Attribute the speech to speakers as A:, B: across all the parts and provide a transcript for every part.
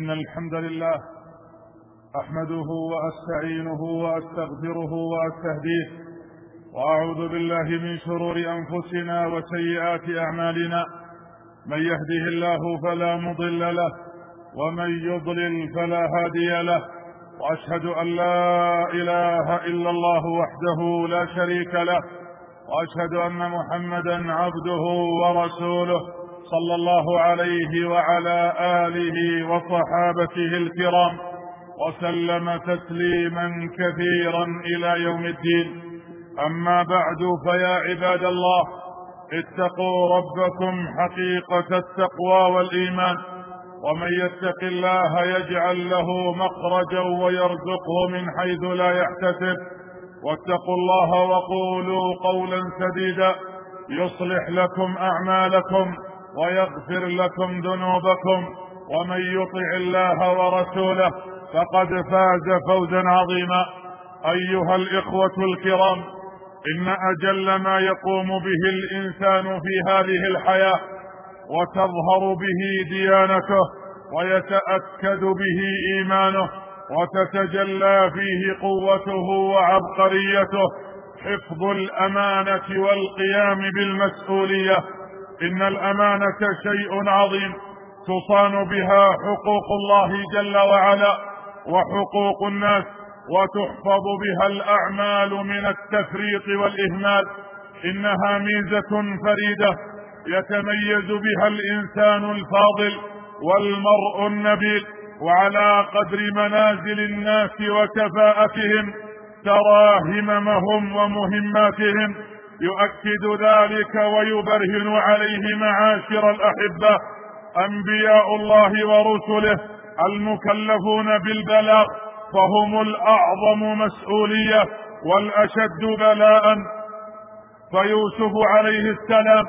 A: إن الحمد لله أحمده وأستعينه وأستغفره وأستهديه وأعوذ بالله من شرور أنفسنا وسيئات أعمالنا من يهده الله فلا مضل له ومن يضلل فلا هادي له وأشهد أن لا إله إلا الله وحده لا شريك له وأشهد أن محمدا عبده ورسوله صلى الله عليه وعلى آله وصحابته الكرام وسلم تسليما كثيرا إلى يوم الدين. أما بعد فيا عباد الله اتقوا ربكم حقيقة التقوى والإيمان. ومن يتق الله يجعل له مخرجا ويرزقه من حيث لا يحتسب. واتقوا الله وقولوا قولا سديدا يصلح لكم أعمالكم. ويغفر لكم ذنوبكم ومن يطع الله ورسوله فقد فاز فوزا عظيما. أيها الإخوة الكرام إن أجل ما يقوم به الإنسان في هذه الحياة وتظهر به ديانته ويتأكد به إيمانه وتتجلى فيه قوته وعبقريته حفظ الأمانة والقيام بالمسؤولية إن الأمانة شيء عظيم تصان بها حقوق الله جل وعلا وحقوق الناس وتحفظ بها الأعمال من التفريط والإهمال. إنها ميزة فريدة يتميز بها الإنسان الفاضل والمرء النبيل. وعلى قدر منازل الناس وكفاءتهم ترى هممهم ومهماتهم يؤكد ذلك ويبرهن عليه معاشر الأحبة أنبياء الله ورسله المكلفون بالبلاغ فهم الأعظم مسؤولية والأشد بلاء. فيوسف عليه السلام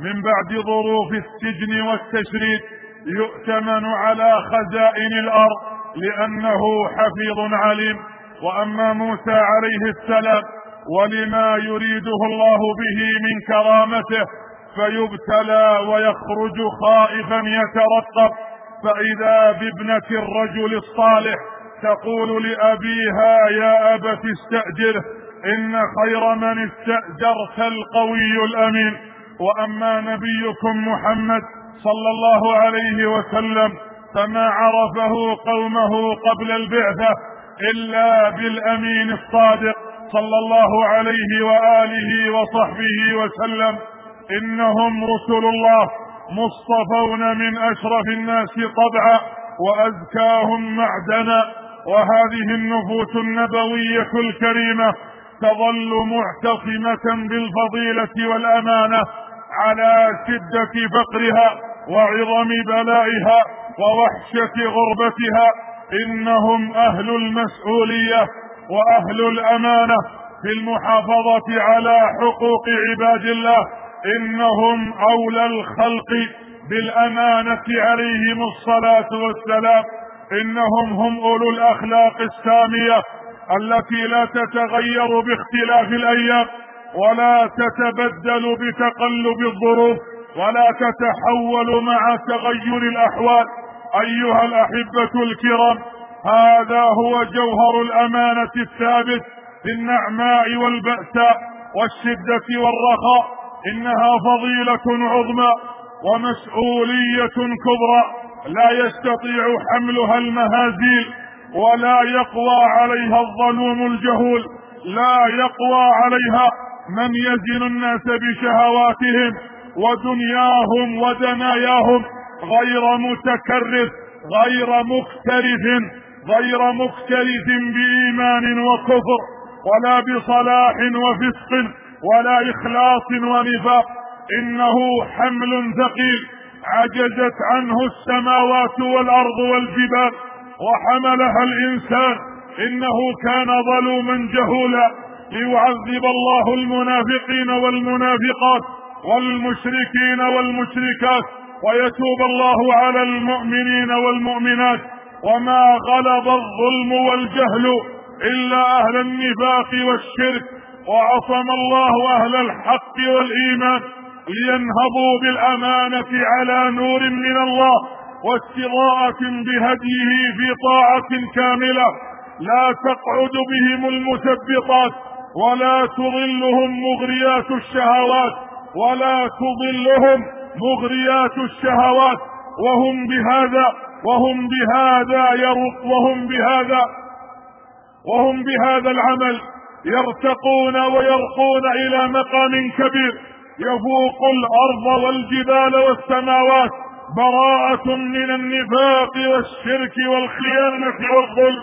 A: من بعد ظروف السجن والتشريد يؤتمن على خزائن الأرض لأنه حفيظ عليم. وأما موسى عليه السلام ولما يريده الله به من كرامته فيبتلى ويخرج خائفا يترقب. فإذا بابنة الرجل الصالح تقول لأبيها يا أبت استاجره إن خير من استأجرت القوي الأمين. وأما نبيكم محمد صلى الله عليه وسلم فما عرفه قومه قبل البعثة إلا بالأمين الصادق. صلى الله عليه وآله وصحبه وسلم إنهم رسل الله مصطفون من أشرف الناس طبعا وأزكاهم معدنا وهذه النفوس النبوية الكريمة تظل معتصمة بالفضيلة والأمانة على شدة فقرها وعظم بلائها ووحشة غربتها إنهم أهل المسؤولية وأهل الأمانة في المحافظة على حقوق عباد الله إنهم أولى الخلق بالأمانة عليهم الصلاة والسلام. إنهم هم أولو الأخلاق السامية التي لا تتغير باختلاف الأيام ولا تتبدل بتقلب الظروف ولا تتحول مع تغير الأحوال. أيها الأحبة الكرام هذا هو جوهر الأمانة الثابت في النعماء والباساء والشدة والرخاء إنها فضيلة عظمى ومسؤولية كبرى لا يستطيع حملها المهازيل ولا يقوى عليها الظلوم الجهول لا يقوى عليها من يزن الناس بشهواتهم ودنياهم ودناياهم غير متكرس غير مختلف غير مختلف بإيمان وكفر ولا بصلاح وفسق ولا إخلاص ونفاق. إنه حمل ثقيل. عجزت عنه السماوات والأرض والجبال وحملها الإنسان. إنه كان ظلوما جهولا. ليعذب الله المنافقين والمنافقات والمشركين والمشركات ويتوب الله على المؤمنين والمؤمنات. وما غلب الظلم والجهل إلا أهل النفاق والشرك وعصم الله أهل الحق والإيمان لينهضوا بالأمانة على نور من الله واستضاءة بهديه في طاعة كاملة. لا تقعد بهم المثبطات ولا تضلهم مغريات الشهوات ولا تضلهم مغريات الشهوات وهم بهذا وهم بهذا يرق وهم بهذا وهم بهذا العمل يرتقون ويرقون إلى مقام كبير. يفوق الأرض والجبال والسماوات. براءة من النفاق والشرك والخيانة والظلم.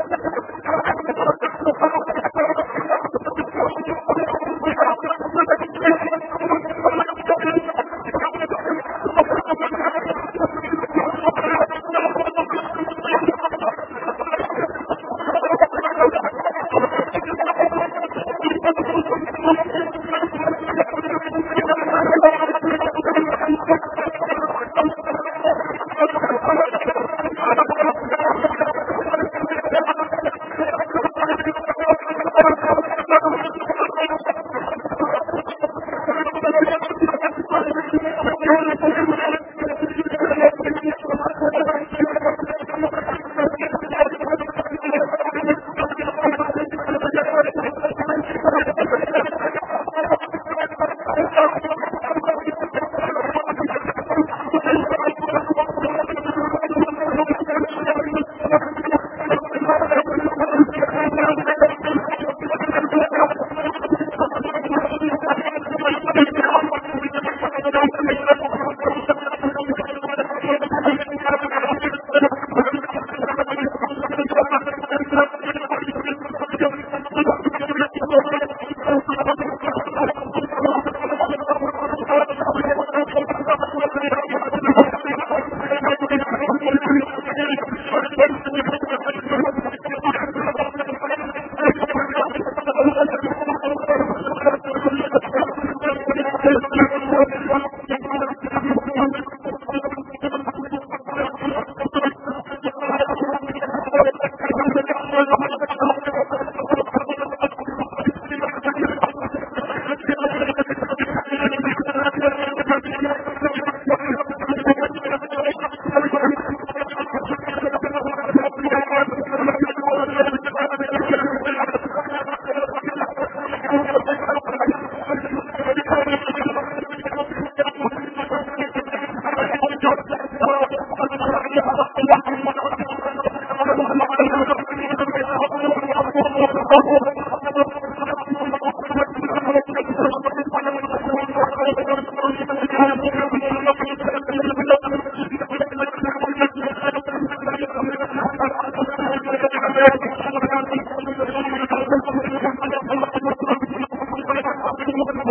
A: ಸಂಪೂರ್ಣ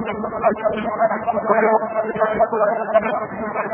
A: ◆これを、私は、そうだね。